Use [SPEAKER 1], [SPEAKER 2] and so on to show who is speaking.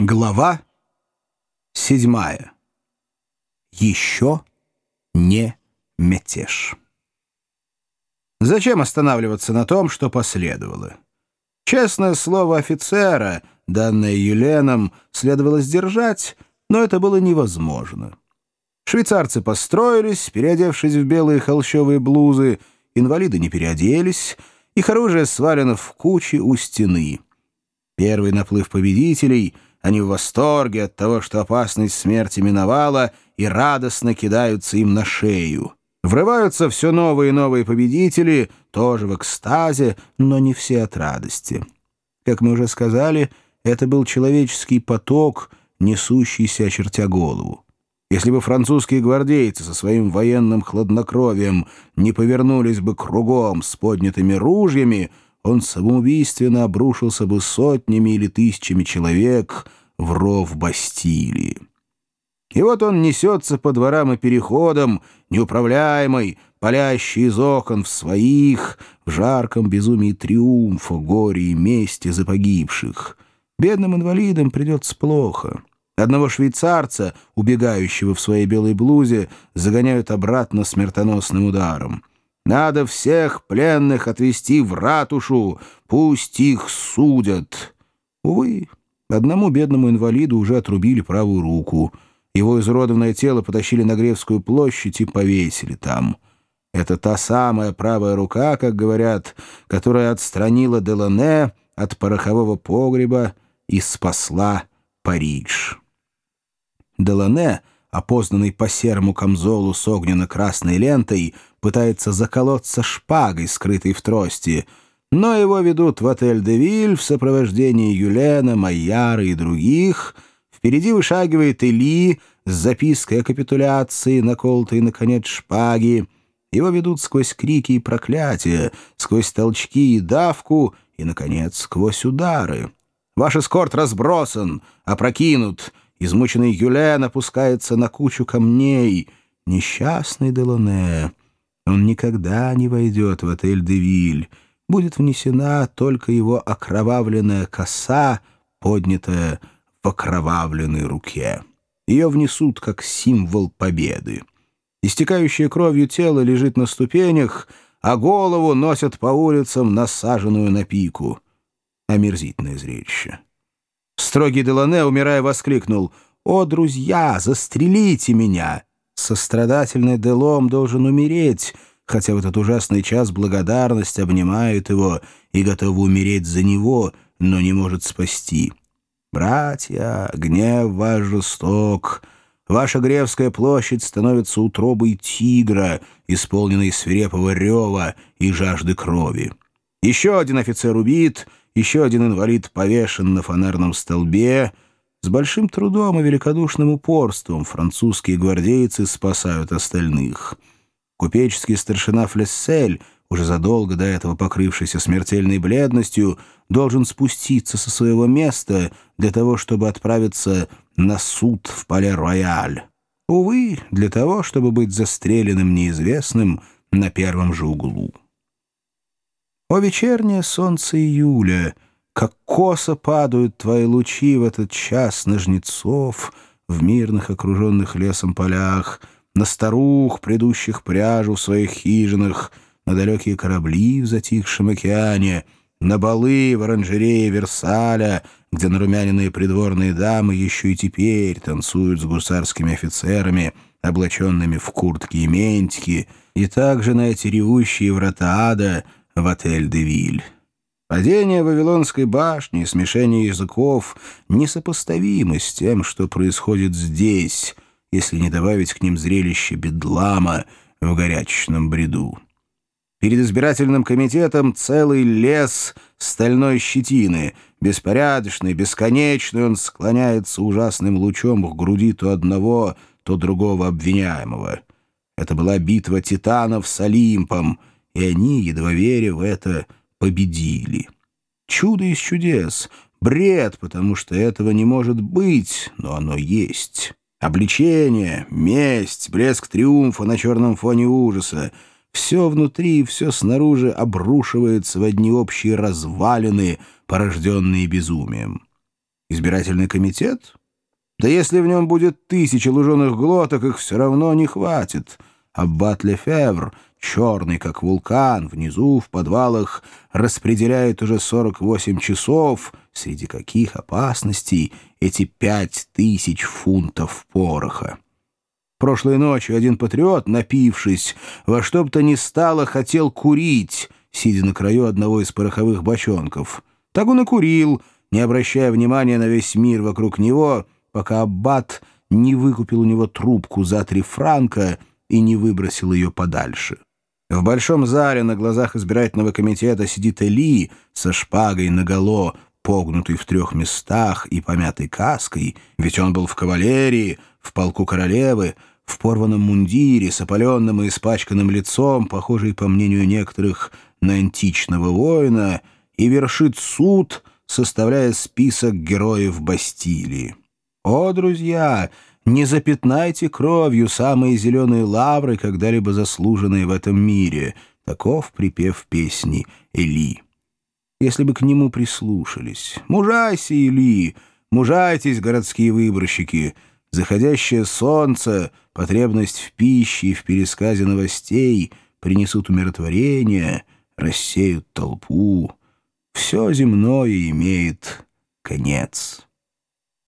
[SPEAKER 1] Глава седьмая. Еще не мятеж. Зачем останавливаться на том, что последовало? Честное слово офицера, данное Юленом, следовало сдержать, но это было невозможно. Швейцарцы построились, переодевшись в белые холщовые блузы, инвалиды не переоделись, их оружие свалено в кучи у стены. Первый наплыв победителей — они в восторге от того, что опасность смерти миновала, и радостно кидаются им на шею. Врываются все новые и новые победители, тоже в экстазе, но не все от радости. Как мы уже сказали, это был человеческий поток, несущийся, очертя голову. Если бы французские гвардейцы со своим военным хладнокровием не повернулись бы кругом с поднятыми ружьями, он самоубийственно обрушился бы сотнями или тысячами человек в ров Бастилии. И вот он несется по дворам и переходам, неуправляемый, палящий из окон в своих, в жарком безумии триумфа, горе и мести за погибших. Бедным инвалидам придется плохо. Одного швейцарца, убегающего в своей белой блузе, загоняют обратно смертоносным ударом. Надо всех пленных отвезти в ратушу, пусть их судят. Увы, одному бедному инвалиду уже отрубили правую руку. Его изуродованное тело потащили на Гревскую площадь и повесили там. Это та самая правая рука, как говорят, которая отстранила Делане от порохового погреба и спасла Париж. Делане — опознанный по серому камзолу с огненно-красной лентой, пытается заколоться шпагой, скрытой в трости, но его ведут в отель «Де Виль» в сопровождении Юлена, Майяра и других. Впереди вышагивает Эли с запиской о капитуляции, наколотой на конец шпаги. Его ведут сквозь крики и проклятия, сквозь толчки и давку и, наконец, сквозь удары. Ваш эскорт разбросан, опрокинут — Измученный Юлен опускается на кучу камней. Несчастный Делоне. Он никогда не войдет в отель «Девиль». Будет внесена только его окровавленная коса, поднятая в окровавленной руке. Ее внесут как символ победы. Истекающее кровью тело лежит на ступенях, а голову носят по улицам насаженную на пику. Омерзительное зрелище. Строгий Делане, умирая, воскликнул «О, друзья, застрелите меня!» Сострадательный Делом должен умереть, хотя в этот ужасный час благодарность обнимает его и готова умереть за него, но не может спасти. «Братья, гнев ваш жесток!» Ваша Гревская площадь становится утробой тигра, исполненной свирепого рева и жажды крови. Еще один офицер убит, еще один инвалид повешен на фонарном столбе. С большим трудом и великодушным упорством французские гвардейцы спасают остальных. Купеческий старшина Флессель, уже задолго до этого покрывшийся смертельной бледностью, должен спуститься со своего места для того, чтобы отправиться на суд в Пале-Рояль. Увы, для того, чтобы быть застреленным неизвестным на первом же углу. О вечернее солнце июля, как косо падают твои лучи в этот час на жнецов в мирных окруженных лесом полях, на старух, предыдущих пряжу в своих хижинах, на далекие корабли в затихшем океане, на балы в оранжерее Версаля, где нарумяненные придворные дамы еще и теперь танцуют с гусарскими офицерами, облаченными в куртки и ментики, и также на эти ревущие врата ада — в отель «Девиль». Падение Вавилонской башни и смешение языков несопоставимы с тем, что происходит здесь, если не добавить к ним зрелище бедлама в горячечном бреду. Перед избирательным комитетом целый лес стальной щетины, беспорядочный, бесконечный, он склоняется ужасным лучом к груди то одного, то другого обвиняемого. Это была битва титанов с Олимпом — и они, едва веря в это, победили. Чудо из чудес, бред, потому что этого не может быть, но оно есть. Обличение, месть, блеск триумфа на черном фоне ужаса — все внутри и все снаружи обрушивается в одни общие развалины, порожденные безумием. Избирательный комитет? Да если в нем будет тысяча луженых глоток, их все равно не хватит. Аббат Лефевр, черный как вулкан, внизу, в подвалах, распределяет уже 48 часов, среди каких опасностей эти пять тысяч фунтов пороха. Прошлой ночью один патриот, напившись, во что бы то ни стало хотел курить, сидя на краю одного из пороховых бочонков. Так он и курил, не обращая внимания на весь мир вокруг него, пока аббат не выкупил у него трубку за три франка и не выбросил ее подальше. В большом зале на глазах избирательного комитета сидит Эли со шпагой наголо, погнутый в трех местах и помятой каской, ведь он был в кавалерии, в полку королевы, в порванном мундире, с опаленным и испачканным лицом, похожий, по мнению некоторых, на античного воина, и вершит суд, составляя список героев Бастилии. О, друзья, не запятнайте кровью самые зеленые лавры, когда-либо заслуженные в этом мире. Таков припев песни Эли. Если бы к нему прислушались. Мужайся, Эли, мужайтесь, городские выборщики — Заходящее солнце, потребность в пище и в пересказе новостей принесут умиротворение, рассеют толпу. Все земное имеет конец.